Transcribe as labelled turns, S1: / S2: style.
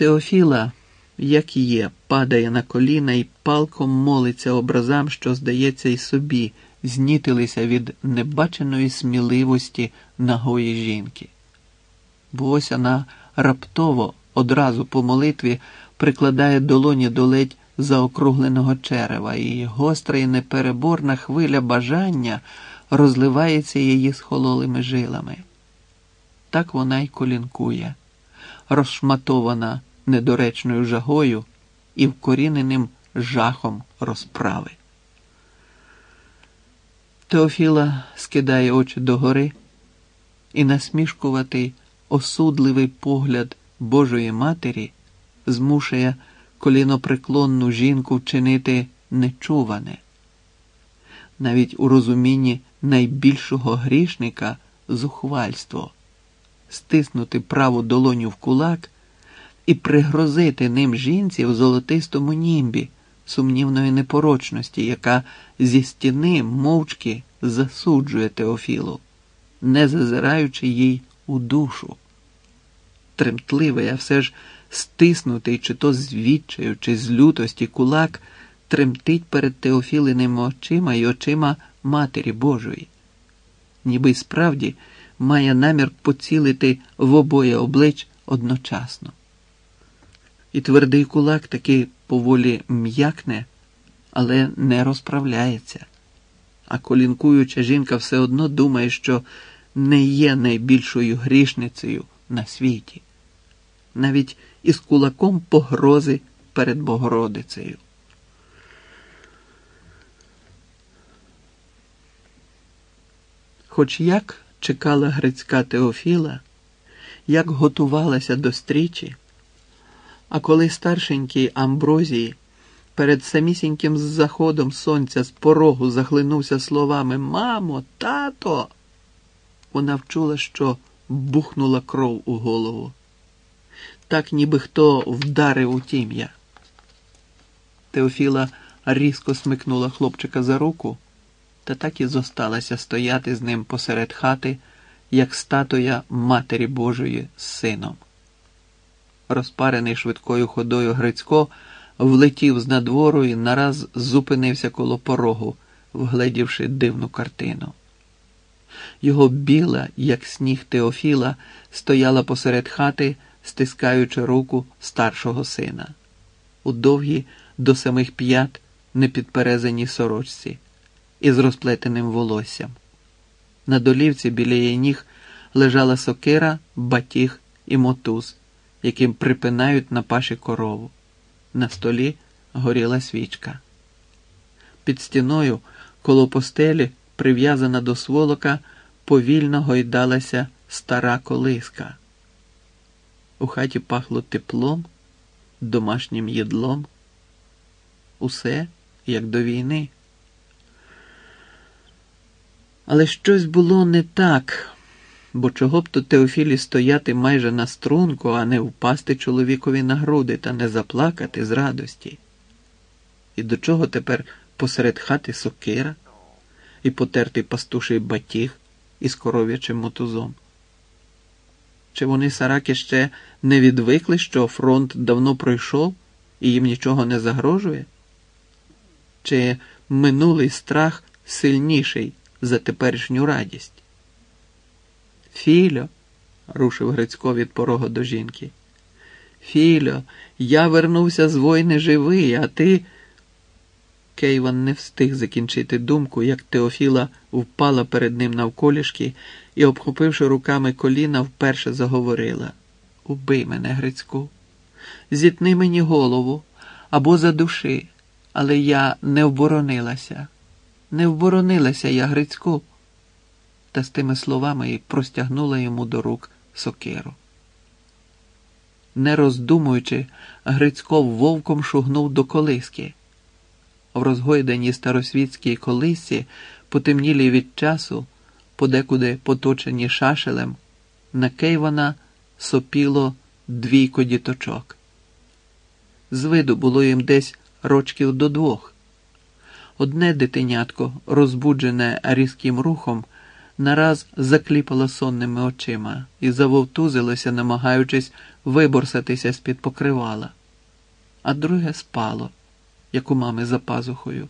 S1: Теофіла, як є, падає на коліна і палком молиться образам, що, здається, і собі знітилися від небаченої сміливості нагої жінки. Бо ось вона раптово, одразу по молитві, прикладає долоні до ледь заокругленого черева, і гостра і непереборна хвиля бажання розливається її схололими жилами. Так вона й колінкує, розшматована недоречною жагою і вкоріненим жахом розправи. Теофіла скидає очі догори, і насмішкуватий, осудливий погляд Божої Матері змушує колінопреклонну жінку вчинити нечуване. Навіть у розумінні найбільшого грішника зухвальство, стиснути праву долоню в кулак і пригрозити ним жінці в золотистому німбі сумнівної непорочності, яка зі стіни мовчки засуджує Теофілу, не зазираючи їй у душу. Тремтливий, а все ж стиснутий, чи то з чи з лютості кулак тремтить перед Теофілиними очима і очима Матері Божої, ніби справді має намір поцілити в обоє облич одночасно. І твердий кулак таки поволі м'якне, але не розправляється. А колінкуюча жінка все одно думає, що не є найбільшою грішницею на світі, навіть із кулаком погрози перед Богородицею. Хоч як чекала грецька Теофіла, як готувалася до стрічі, а коли старшенький Амброзій перед самісіньким заходом сонця з порогу захлинувся словами Мамо, тато, вона вчула, що бухнула кров у голову. Так ніби хто вдарив у тім'я. Теофіла різко смикнула хлопчика за руку та так і зосталася стояти з ним посеред хати, як статуя Матері Божої з сином. Розпарений швидкою ходою Грицько влетів з надвору і нараз зупинився коло порогу, вгледівши дивну картину. Його біла, як сніг Теофіла, стояла посеред хати, стискаючи руку старшого сина, у довгій до самих п'ят непідперезаній сорочці із розплетеним волоссям. На долівці біля її ніг лежала сокира, батіг і мотуз, яким припинають на паші корову. На столі горіла свічка. Під стіною, коло постелі, прив'язана до сволока, повільно гойдалася стара колиска. У хаті пахло теплом, домашнім їдлом. Усе як до війни. Але щось було не так, бо чого б то Теофілі стояти майже на струнку, а не впасти чоловікові на груди та не заплакати з радості. І до чого тепер посеред хати сокира і потертий пастуший батіг із коров'ячим мотузом? Чи вони сараки ще не відвикли, що фронт давно пройшов і їм нічого не загрожує? Чи минулий страх сильніший за теперішню радість? Філю, рушив Грицько від порога до жінки. Філю, я вернувся з війни живий, а ти. Кейван не встиг закінчити думку, як Теофіла впала перед ним навколішки і, обхопивши руками коліна, вперше заговорила Убий мене, Грицьку, зітни мені голову або задуши, але я не вборонилася, не вборонилася я, Грицьку. Та з тими словами простягнула йому до рук сокиру. Не роздумуючи, Грицько вовком шугнув до колиски. В розгойданій старосвітській колисі, потемнілій від часу, подекуди поточені шашелем, на Кейвана сопіло двійко діточок. З виду було їм десь рочків до двох. Одне дитинятко, розбуджене різким рухом, нараз закліпала сонними очима і завовтузилося, намагаючись виборсатися з-під покривала, а друге спало, як у мами за пазухою.